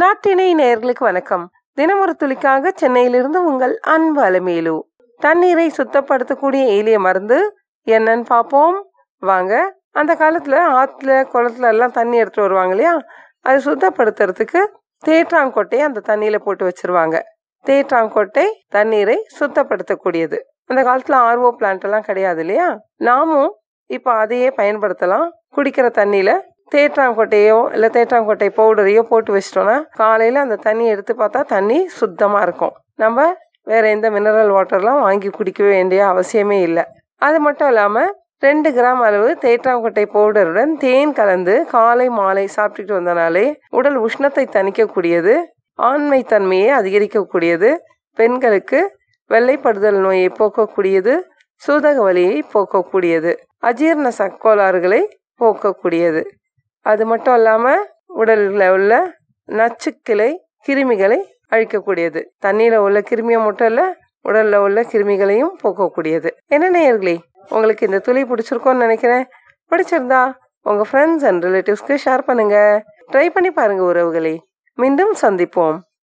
நாட்டினை நேயர்களுக்கு வணக்கம். தினமொரு துளிக்காக சென்னையிலிருந்து உங்கள் அன்பு அலமேலு. தண்ணீரை சுத்தப்படுத்தக்கூடிய ஏலிய மருந்து என்னன்னு பார்ப்போம். வாங்க அந்த காலத்தில் ஆற்றுல குளத்துல எல்லாம் தண்ணி எடுத்துட்டு வருவாங்க இல்லையா? அது சுத்தப்படுத்துறதுக்கு தேற்றாங்கொட்டையை அந்த தண்ணியில் போட்டு வச்சிருவாங்க. தேற்றாங்கொட்டை தண்ணீரை சுத்தப்படுத்தக்கூடியது. அந்த காலத்தில் ஆர்ஓ பிளான்ட் எல்லாம் கிடையாது இல்லையா? நாமும் இப்போ அதையே பயன்படுத்தலாம். குடிக்கிற தண்ணியில் தேற்றாங்கொட்டையோ இல்லை தேற்றாங்கொட்டை பவுடரையோ போட்டு வச்சிட்டோன்னா காலையில் அந்த தண்ணி எடுத்து பார்த்தா தண்ணி சுத்தமாக இருக்கும். நம்ம வேற எந்த மினரல் வாட்டர்லாம் வாங்கி குடிக்க வேண்டிய அவசியமே இல்லை. அது மட்டும் இல்லாமல் ரெண்டு கிராம் அளவு தேற்றாங்கொட்டை பவுடருடன் தேன் கலந்து காலை மாலை சாப்பிட்டுட்டு வந்தனாலே உடல் உஷ்ணத்தை தணிக்கக்கூடியது ஆண்மை தன்மையை அதிகரிக்கக்கூடியது பெண்களுக்கு வெள்ளைப்படுதல் நோயை போக்கக்கூடியது சூதக வலியை போக்கக்கூடியது அஜீரண சக்கோளாறுகளை போக்கக்கூடியது. அது மட்டும் இல்லாமல் உடலில் உள்ள நச்சுக்கிளை கிருமிகளை அழிக்கக்கூடியது. தண்ணியில் உள்ள கிருமியை மட்டும் இல்லை உடலில் உள்ள கிருமிகளையும் போக்கக்கூடியது. என்ன நேயர்களே உங்களுக்கு இந்த துளி பிடிச்சிருக்கோன்னு நினைக்கிறேன். பிடிச்சிருந்தா உங்கள் ஃப்ரெண்ட்ஸ் அண்ட் ரிலேட்டிவ்ஸ்க்கு ஷேர் பண்ணுங்கள் ட்ரை பண்ணி பாருங்கள் உறவுகளே. மீண்டும் சந்திப்போம்.